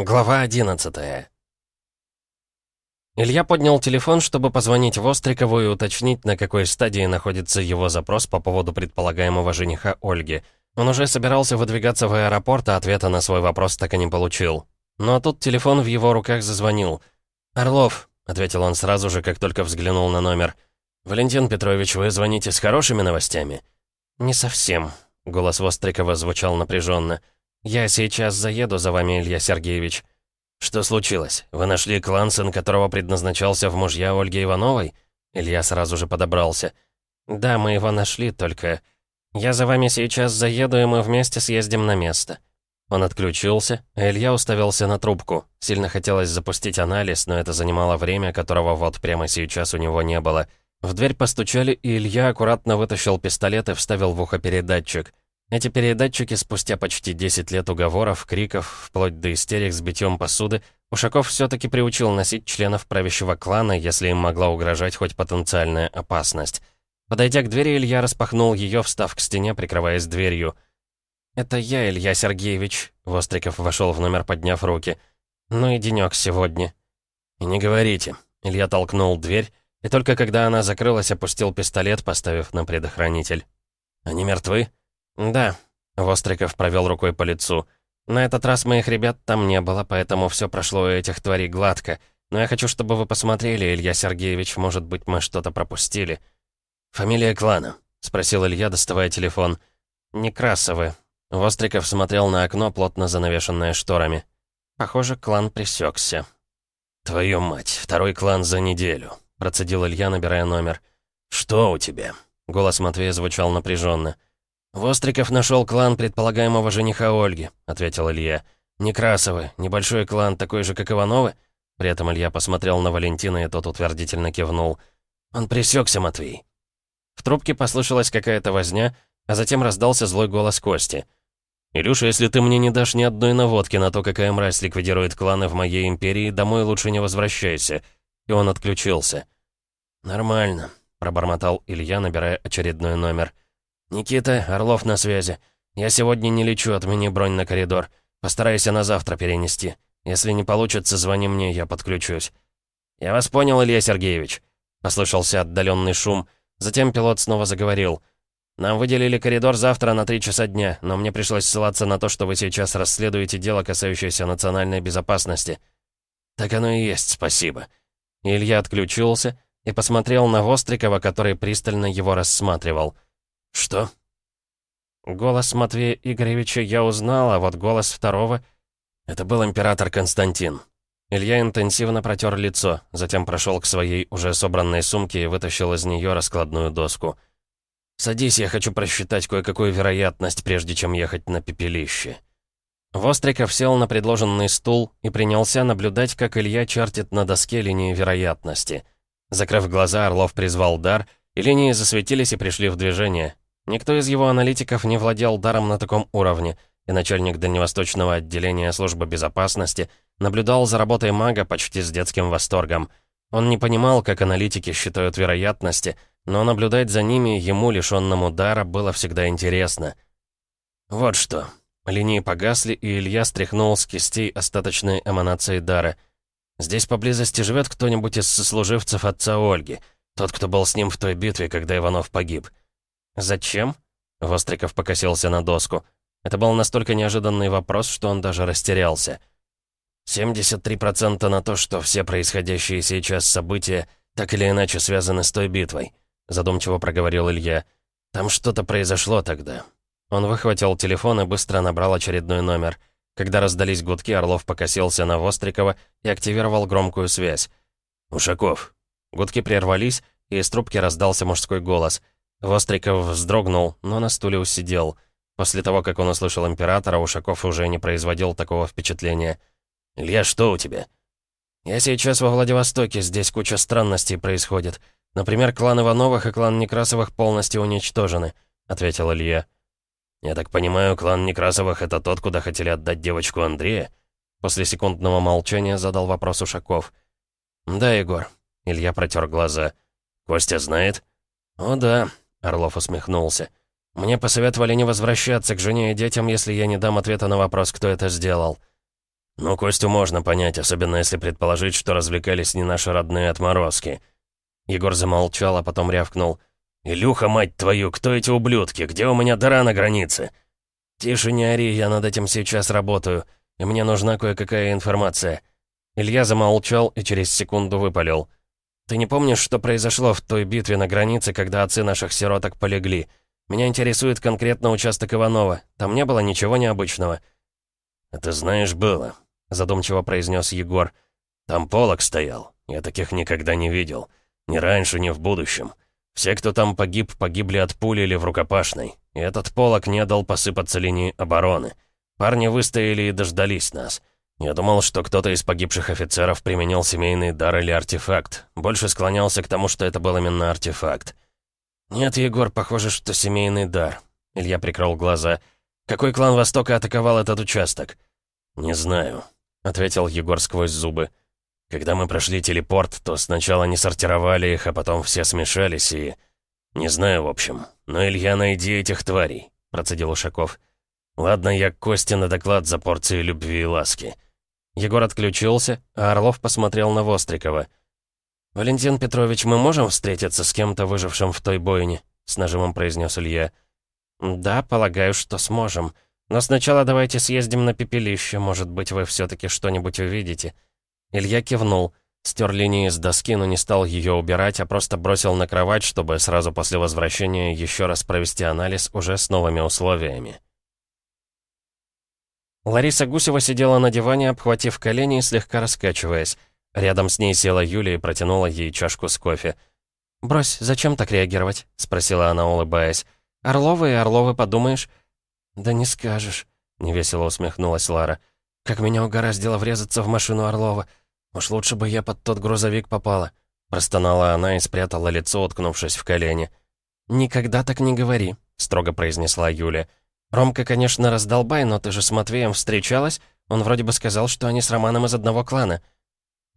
Глава 11 Илья поднял телефон, чтобы позвонить Вострикову и уточнить, на какой стадии находится его запрос по поводу предполагаемого жениха Ольги. Он уже собирался выдвигаться в аэропорт, а ответа на свой вопрос так и не получил. Но тут телефон в его руках зазвонил. «Орлов», — ответил он сразу же, как только взглянул на номер. «Валентин Петрович, вы звоните с хорошими новостями?» «Не совсем», — голос Вострикова звучал напряженно. «Я сейчас заеду за вами, Илья Сергеевич». «Что случилось? Вы нашли клан, сын которого предназначался в мужья Ольги Ивановой?» Илья сразу же подобрался. «Да, мы его нашли, только... Я за вами сейчас заеду, и мы вместе съездим на место». Он отключился, а Илья уставился на трубку. Сильно хотелось запустить анализ, но это занимало время, которого вот прямо сейчас у него не было. В дверь постучали, и Илья аккуратно вытащил пистолет и вставил в ухо передатчик. Эти передатчики спустя почти 10 лет уговоров, криков, вплоть до истерик с битьем посуды, Ушаков все-таки приучил носить членов правящего клана, если им могла угрожать хоть потенциальная опасность. Подойдя к двери, Илья распахнул ее, встав к стене, прикрываясь дверью. «Это я, Илья Сергеевич», — Востриков вошел в номер, подняв руки. «Ну и денек сегодня». «И не говорите». Илья толкнул дверь, и только когда она закрылась, опустил пистолет, поставив на предохранитель. «Они мертвы?» «Да», — Востриков провел рукой по лицу. «На этот раз моих ребят там не было, поэтому все прошло у этих тварей гладко. Но я хочу, чтобы вы посмотрели, Илья Сергеевич, может быть, мы что-то пропустили». «Фамилия клана?» — спросил Илья, доставая телефон. «Некрасовы». Востриков смотрел на окно, плотно занавешенное шторами. Похоже, клан пресекся. «Твою мать, второй клан за неделю», — процедил Илья, набирая номер. «Что у тебя?» — голос Матвея звучал напряженно. «Востриков нашел клан предполагаемого жениха Ольги», — ответил Илья. «Некрасовы, небольшой клан, такой же, как Ивановы?» При этом Илья посмотрел на Валентина, и тот утвердительно кивнул. «Он пресекся, Матвей». В трубке послышалась какая-то возня, а затем раздался злой голос Кости. «Илюша, если ты мне не дашь ни одной наводки на то, какая мразь ликвидирует кланы в моей империи, домой лучше не возвращайся». И он отключился. «Нормально», — пробормотал Илья, набирая очередной номер. «Нормально». «Никита, Орлов на связи. Я сегодня не лечу, отмени бронь на коридор. Постарайся на завтра перенести. Если не получится, звони мне, я подключусь». «Я вас понял, Илья Сергеевич», — послышался отдаленный шум. Затем пилот снова заговорил. «Нам выделили коридор завтра на три часа дня, но мне пришлось ссылаться на то, что вы сейчас расследуете дело, касающееся национальной безопасности». «Так оно и есть, спасибо». Илья отключился и посмотрел на Вострикова, который пристально его рассматривал. «Что?» Голос Матвея Игоревича я узнал, а вот голос второго... Это был император Константин. Илья интенсивно протер лицо, затем прошел к своей уже собранной сумке и вытащил из нее раскладную доску. «Садись, я хочу просчитать кое-какую вероятность, прежде чем ехать на пепелище». Востриков сел на предложенный стул и принялся наблюдать, как Илья чертит на доске линии вероятности. Закрыв глаза, Орлов призвал дар, и линии засветились и пришли в движение. Никто из его аналитиков не владел даром на таком уровне, и начальник дальневосточного отделения службы безопасности наблюдал за работой мага почти с детским восторгом. Он не понимал, как аналитики считают вероятности, но наблюдать за ними ему, лишенному дара, было всегда интересно. Вот что. Линии погасли, и Илья стряхнул с кистей остаточные эманации дара. «Здесь поблизости живет кто-нибудь из сослуживцев отца Ольги, тот, кто был с ним в той битве, когда Иванов погиб». «Зачем?» Востриков покосился на доску. Это был настолько неожиданный вопрос, что он даже растерялся. «73% на то, что все происходящие сейчас события так или иначе связаны с той битвой», задумчиво проговорил Илья. «Там что-то произошло тогда». Он выхватил телефон и быстро набрал очередной номер. Когда раздались гудки, Орлов покосился на Вострикова и активировал громкую связь. «Ушаков». Гудки прервались, и из трубки раздался мужской голос — Востриков вздрогнул, но на стуле усидел. После того, как он услышал императора, Ушаков уже не производил такого впечатления. «Илья, что у тебя?» «Я сейчас во Владивостоке, здесь куча странностей происходит. Например, клан Ивановых и клан Некрасовых полностью уничтожены», — ответил Илья. «Я так понимаю, клан Некрасовых — это тот, куда хотели отдать девочку Андрея?» После секундного молчания задал вопрос Ушаков. «Да, Егор». Илья протер глаза. «Костя знает?» «О да», Орлов усмехнулся. «Мне посоветовали не возвращаться к жене и детям, если я не дам ответа на вопрос, кто это сделал». «Ну, Костю можно понять, особенно если предположить, что развлекались не наши родные отморозки». Егор замолчал, а потом рявкнул. «Илюха, мать твою, кто эти ублюдки? Где у меня дыра на границе?» «Тише, не ори, я над этим сейчас работаю, и мне нужна кое-какая информация». Илья замолчал и через секунду выпалил. «Ты не помнишь, что произошло в той битве на границе, когда отцы наших сироток полегли? Меня интересует конкретно участок Иванова. Там не было ничего необычного». «Это знаешь, было», — задумчиво произнес Егор. «Там полок стоял. Я таких никогда не видел. Ни раньше, ни в будущем. Все, кто там погиб, погибли от пули или в рукопашной. И этот полок не дал посыпаться линии обороны. Парни выстояли и дождались нас. Я думал, что кто-то из погибших офицеров применил семейный дар или артефакт. Больше склонялся к тому, что это был именно артефакт. «Нет, Егор, похоже, что семейный дар». Илья прикрыл глаза. «Какой клан Востока атаковал этот участок?» «Не знаю», — ответил Егор сквозь зубы. «Когда мы прошли телепорт, то сначала не сортировали их, а потом все смешались и...» «Не знаю, в общем. Но, Илья, найди этих тварей», — процедил Ушаков. «Ладно, я к Косте на доклад за порцией любви и ласки». Егор отключился, а Орлов посмотрел на Вострикова. «Валентин Петрович, мы можем встретиться с кем-то, выжившим в той бойне?» — с нажимом произнес Илья. «Да, полагаю, что сможем. Но сначала давайте съездим на пепелище, может быть, вы все-таки что-нибудь увидите». Илья кивнул, стер линии с доски, но не стал ее убирать, а просто бросил на кровать, чтобы сразу после возвращения еще раз провести анализ уже с новыми условиями. Лариса Гусева сидела на диване, обхватив колени и слегка раскачиваясь. Рядом с ней села Юля и протянула ей чашку с кофе. «Брось, зачем так реагировать?» — спросила она, улыбаясь. «Орловы и Орловы, подумаешь?» «Да не скажешь», — невесело усмехнулась Лара. «Как меня угораздило врезаться в машину Орлова. Уж лучше бы я под тот грузовик попала». Простонала она и спрятала лицо, уткнувшись в колени. «Никогда так не говори», — строго произнесла Юля. «Ромка, конечно, раздолбай, но ты же с Матвеем встречалась? Он вроде бы сказал, что они с Романом из одного клана».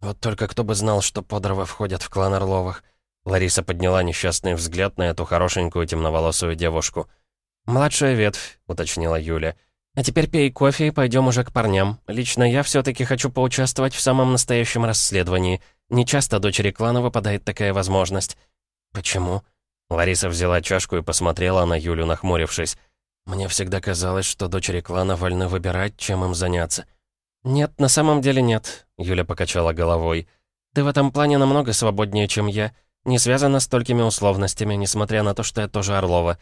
«Вот только кто бы знал, что Подоровы входят в клан Орловых». Лариса подняла несчастный взгляд на эту хорошенькую темноволосую девушку. «Младшая ветвь», — уточнила Юля. «А теперь пей кофе и пойдем уже к парням. Лично я все-таки хочу поучаствовать в самом настоящем расследовании. Не часто дочери клана выпадает такая возможность». «Почему?» Лариса взяла чашку и посмотрела на Юлю, нахмурившись. Мне всегда казалось, что дочери клана вольны выбирать, чем им заняться. «Нет, на самом деле нет», — Юля покачала головой. «Ты в этом плане намного свободнее, чем я. Не связана столькими условностями, несмотря на то, что я тоже Орлова».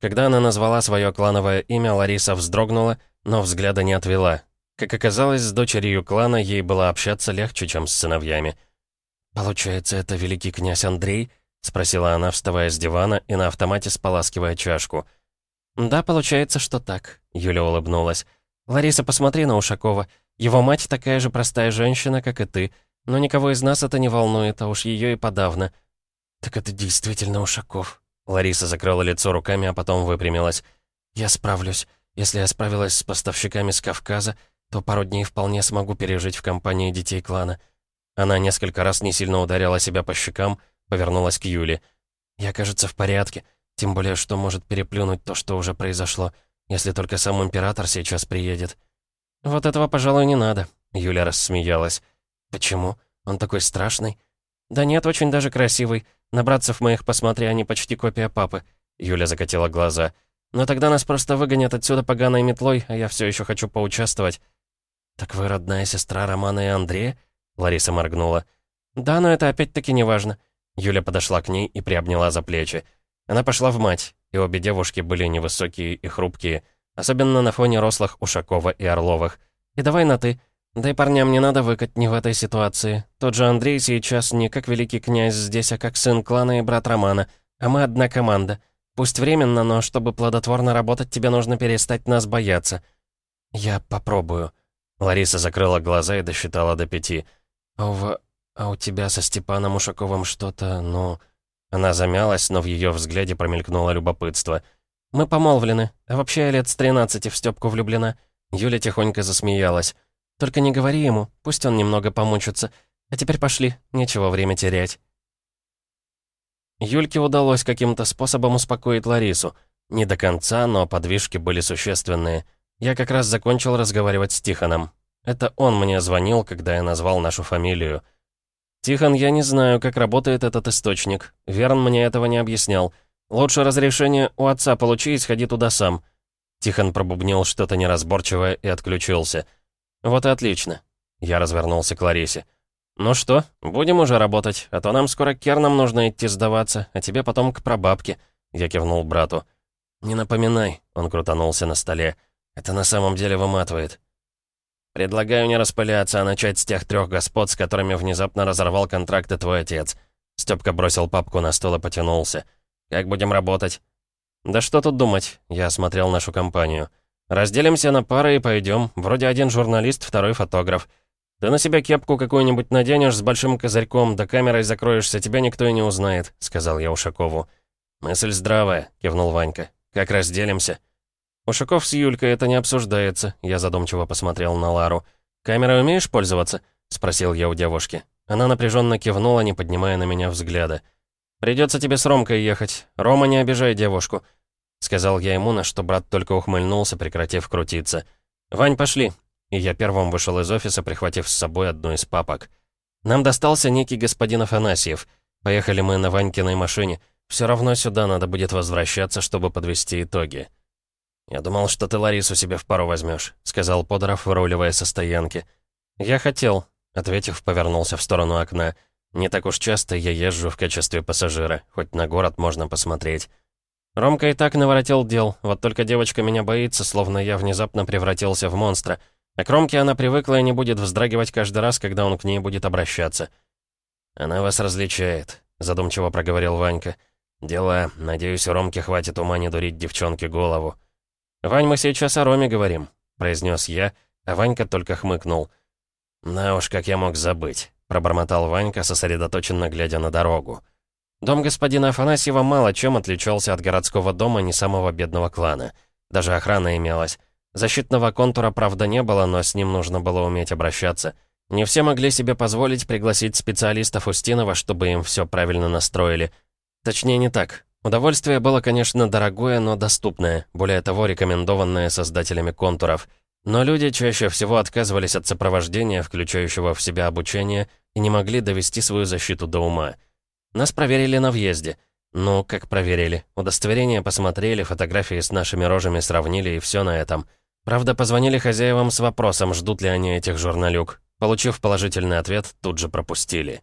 Когда она назвала свое клановое имя, Лариса вздрогнула, но взгляда не отвела. Как оказалось, с дочерью клана ей было общаться легче, чем с сыновьями. «Получается, это великий князь Андрей?» — спросила она, вставая с дивана и на автомате споласкивая чашку. «Да, получается, что так», — Юля улыбнулась. «Лариса, посмотри на Ушакова. Его мать такая же простая женщина, как и ты. Но никого из нас это не волнует, а уж ее и подавно». «Так это действительно Ушаков». Лариса закрыла лицо руками, а потом выпрямилась. «Я справлюсь. Если я справилась с поставщиками с Кавказа, то пару дней вполне смогу пережить в компании детей клана». Она несколько раз не сильно ударила себя по щекам, повернулась к Юле. «Я, кажется, в порядке. Тем более, что может переплюнуть то, что уже произошло, если только сам император сейчас приедет. «Вот этого, пожалуй, не надо», — Юля рассмеялась. «Почему? Он такой страшный?» «Да нет, очень даже красивый. На братцев моих посмотри, они почти копия папы». Юля закатила глаза. «Но тогда нас просто выгонят отсюда поганой метлой, а я все еще хочу поучаствовать». «Так вы родная сестра Романа и Андрея?» Лариса моргнула. «Да, но это опять-таки не важно». Юля подошла к ней и приобняла за плечи. Она пошла в мать, и обе девушки были невысокие и хрупкие, особенно на фоне рослых Ушакова и Орловых. И давай на «ты». Да и парням не надо выкать не в этой ситуации. Тот же Андрей сейчас не как великий князь здесь, а как сын клана и брат Романа. А мы одна команда. Пусть временно, но чтобы плодотворно работать, тебе нужно перестать нас бояться. Я попробую. Лариса закрыла глаза и досчитала до пяти. А у, а у тебя со Степаном Ушаковым что-то, ну... Она замялась, но в ее взгляде промелькнуло любопытство. «Мы помолвлены. А вообще я лет с тринадцати в Стёпку влюблена». Юля тихонько засмеялась. «Только не говори ему, пусть он немного помучится. А теперь пошли, нечего время терять». Юльке удалось каким-то способом успокоить Ларису. Не до конца, но подвижки были существенные. Я как раз закончил разговаривать с Тихоном. Это он мне звонил, когда я назвал нашу фамилию. «Тихон, я не знаю, как работает этот источник. Верн мне этого не объяснял. Лучше разрешение у отца получи и сходи туда сам». Тихон пробубнил что-то неразборчивое и отключился. «Вот и отлично». Я развернулся к Ларисе. «Ну что, будем уже работать, а то нам скоро к Кернам нужно идти сдаваться, а тебе потом к прабабке», — я кивнул брату. «Не напоминай», — он крутанулся на столе. «Это на самом деле выматывает». «Предлагаю не распыляться, а начать с тех трех господ, с которыми внезапно разорвал контракты твой отец». Стёпка бросил папку на стол и потянулся. «Как будем работать?» «Да что тут думать?» — я осмотрел нашу компанию. «Разделимся на пары и пойдем. Вроде один журналист, второй фотограф. «Ты на себя кепку какую-нибудь наденешь с большим козырьком, да камерой закроешься, тебя никто и не узнает», — сказал я Ушакову. «Мысль здравая», — кивнул Ванька. «Как разделимся?» «Ушаков с Юлькой это не обсуждается», — я задумчиво посмотрел на Лару. «Камерой умеешь пользоваться?» — спросил я у девушки. Она напряженно кивнула, не поднимая на меня взгляда. «Придется тебе с Ромкой ехать. Рома, не обижай девушку», — сказал я ему, на что брат только ухмыльнулся, прекратив крутиться. «Вань, пошли, и я первым вышел из офиса, прихватив с собой одну из папок. Нам достался некий господин Афанасьев. Поехали мы на Ванькиной машине. Все равно сюда надо будет возвращаться, чтобы подвести итоги. «Я думал, что ты Ларису себе в пару возьмешь», — сказал Подоров, выруливая со стоянки. «Я хотел», — ответив, повернулся в сторону окна. «Не так уж часто я езжу в качестве пассажира, хоть на город можно посмотреть». Ромка и так наворотил дел, вот только девочка меня боится, словно я внезапно превратился в монстра — а к Ромке она привыкла и не будет вздрагивать каждый раз, когда он к ней будет обращаться. «Она вас различает», — задумчиво проговорил Ванька. «Дела, надеюсь, у Ромки хватит ума не дурить девчонке голову». «Вань, мы сейчас о Роме говорим», — произнес я, а Ванька только хмыкнул. «На уж, как я мог забыть», — пробормотал Ванька, сосредоточенно глядя на дорогу. Дом господина Афанасьева мало чем отличался от городского дома не самого бедного клана. Даже охрана имелась. Защитного контура, правда, не было, но с ним нужно было уметь обращаться. Не все могли себе позволить пригласить специалистов Устинова, чтобы им все правильно настроили. Точнее, не так. Удовольствие было, конечно, дорогое, но доступное, более того, рекомендованное создателями контуров. Но люди чаще всего отказывались от сопровождения, включающего в себя обучение, и не могли довести свою защиту до ума. Нас проверили на въезде. Ну, как проверили? Удостоверение посмотрели, фотографии с нашими рожами сравнили, и все на этом. Правда, позвонили хозяевам с вопросом, ждут ли они этих журналюк. Получив положительный ответ, тут же пропустили.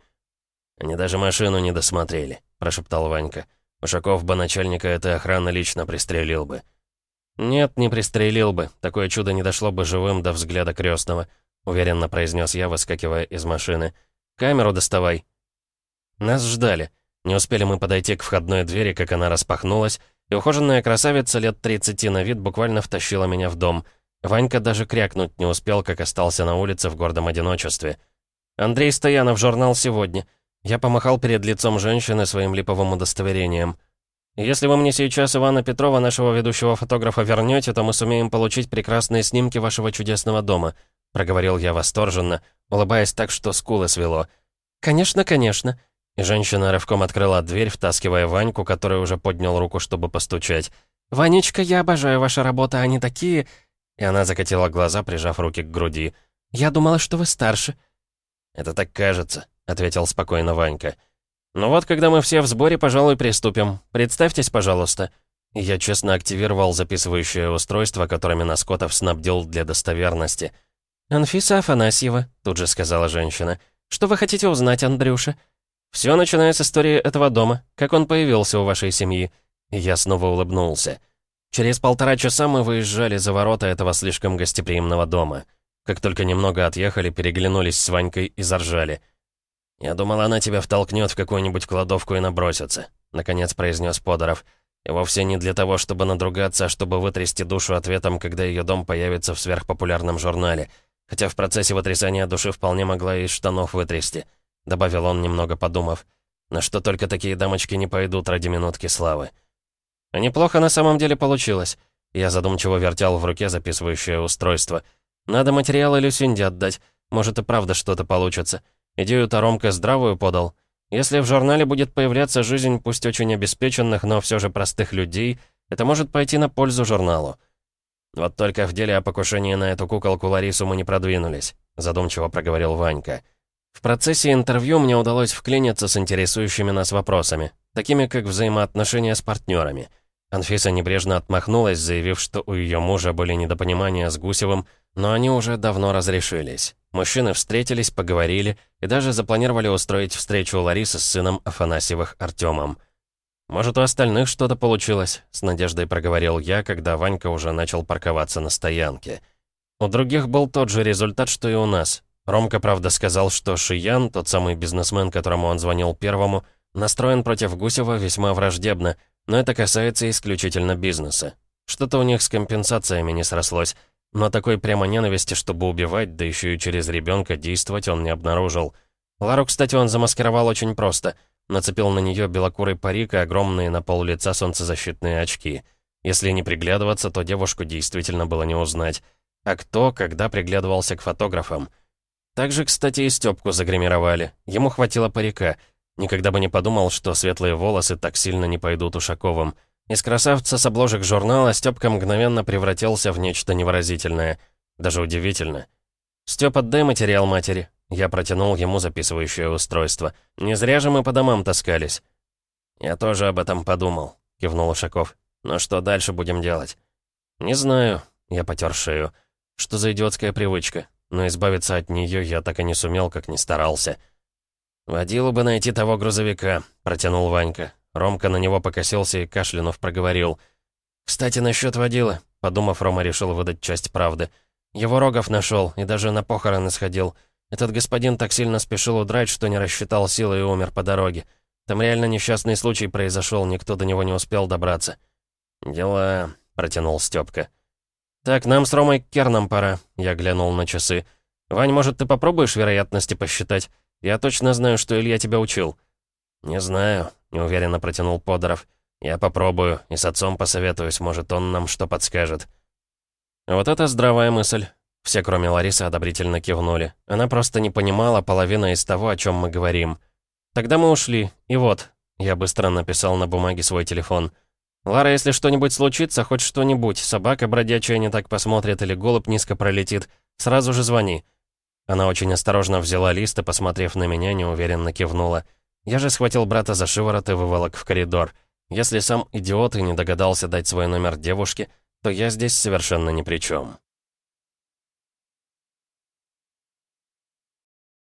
«Они даже машину не досмотрели», — прошептал Ванька. «Ушаков бы начальника этой охраны лично пристрелил бы». «Нет, не пристрелил бы. Такое чудо не дошло бы живым до взгляда крестного», — уверенно произнес я, выскакивая из машины. «Камеру доставай». Нас ждали. Не успели мы подойти к входной двери, как она распахнулась, и ухоженная красавица лет 30 на вид буквально втащила меня в дом. Ванька даже крякнуть не успел, как остался на улице в гордом одиночестве. «Андрей Стоянов, журнал «Сегодня». Я помахал перед лицом женщины своим липовым удостоверением. «Если вы мне сейчас Ивана Петрова, нашего ведущего фотографа, вернете, то мы сумеем получить прекрасные снимки вашего чудесного дома», проговорил я восторженно, улыбаясь так, что скулы свело. «Конечно, конечно», и женщина рывком открыла дверь, втаскивая Ваньку, который уже поднял руку, чтобы постучать. «Ванечка, я обожаю ваши работы, они такие...» И она закатила глаза, прижав руки к груди. «Я думала, что вы старше». «Это так кажется», — ответил спокойно Ванька. «Ну вот, когда мы все в сборе, пожалуй, приступим. Представьтесь, пожалуйста». Я честно активировал записывающее устройство, которыми Наскотов снабдил для достоверности. «Анфиса Афанасьева», — тут же сказала женщина. «Что вы хотите узнать, Андрюша?» «Все начиная с истории этого дома. Как он появился у вашей семьи?» Я снова улыбнулся. Через полтора часа мы выезжали за ворота этого слишком гостеприимного дома. Как только немного отъехали, переглянулись с Ванькой и заржали. «Я думал, она тебя втолкнет в какую-нибудь кладовку и набросится», — наконец произнес Подоров. «И вовсе не для того, чтобы надругаться, а чтобы вытрясти душу ответом, когда ее дом появится в сверхпопулярном журнале. Хотя в процессе вытрясания души вполне могла и штанов вытрясти». — добавил он, немного подумав. «На что только такие дамочки не пойдут ради минутки славы». А неплохо на самом деле получилось. Я задумчиво вертел в руке записывающее устройство. Надо материалы Люсинде отдать. Может и правда что-то получится. Идею Таромка здравую подал. Если в журнале будет появляться жизнь пусть очень обеспеченных, но все же простых людей, это может пойти на пользу журналу. Вот только в деле о покушении на эту куколку Ларису мы не продвинулись», — задумчиво проговорил Ванька. В процессе интервью мне удалось вклиниться с интересующими нас вопросами, такими как взаимоотношения с партнерами. Анфиса небрежно отмахнулась, заявив, что у ее мужа были недопонимания с Гусевым, но они уже давно разрешились. Мужчины встретились, поговорили и даже запланировали устроить встречу Ларисы с сыном Афанасьевых Артемом. «Может, у остальных что-то получилось?» — с надеждой проговорил я, когда Ванька уже начал парковаться на стоянке. У других был тот же результат, что и у нас. Ромка, правда, сказал, что Шиян, тот самый бизнесмен, которому он звонил первому, настроен против Гусева весьма враждебно, но это касается исключительно бизнеса. Что-то у них с компенсациями не срослось, но такой прямо ненависти, чтобы убивать, да еще и через ребенка действовать, он не обнаружил. Лару, кстати, он замаскировал очень просто — Нацепил на нее белокурый парик и огромные на пол лица солнцезащитные очки. Если не приглядываться, то девушку действительно было не узнать. А кто, когда приглядывался к фотографам? Также, кстати, и Стёпку загримировали. Ему хватило парика. Никогда бы не подумал, что светлые волосы так сильно не пойдут Ушаковым. Из красавца с обложек журнала Стёпка мгновенно превратился в нечто невыразительное. Даже удивительно. «Стёп, отдай материал матери», я протянул ему записывающее устройство. «Не зря же мы по домам таскались». «Я тоже об этом подумал», — кивнул Ушаков. «Но что дальше будем делать?» «Не знаю», — я потер шею. «Что за идиотская привычка? Но избавиться от нее я так и не сумел, как не старался». «Водилу бы найти того грузовика», — протянул Ванька. Ромка на него покосился и кашлянув проговорил. «Кстати, насчет водила», — подумав, Рома решил выдать часть правды. «Его Рогов нашел и даже на похороны сходил». Этот господин так сильно спешил удрать, что не рассчитал силы и умер по дороге. Там реально несчастный случай произошел, никто до него не успел добраться. «Дела...» — протянул Стёпка. «Так, нам с Ромой к Кернам пора», — я глянул на часы. «Вань, может, ты попробуешь вероятности посчитать? Я точно знаю, что Илья тебя учил». «Не знаю», — неуверенно протянул Подоров. «Я попробую, и с отцом посоветуюсь, может, он нам что подскажет». Вот это здравая мысль. Все, кроме Ларисы, одобрительно кивнули. Она просто не понимала половины из того, о чем мы говорим. Тогда мы ушли, и вот. Я быстро написал на бумаге свой телефон. «Лара, если что-нибудь случится, хоть что-нибудь, собака бродячая не так посмотрит или голубь низко пролетит, сразу же звони». Она очень осторожно взяла лист и, посмотрев на меня, неуверенно кивнула. Я же схватил брата за шиворот и выволок в коридор. Если сам идиот и не догадался дать свой номер девушке, то я здесь совершенно ни при чем.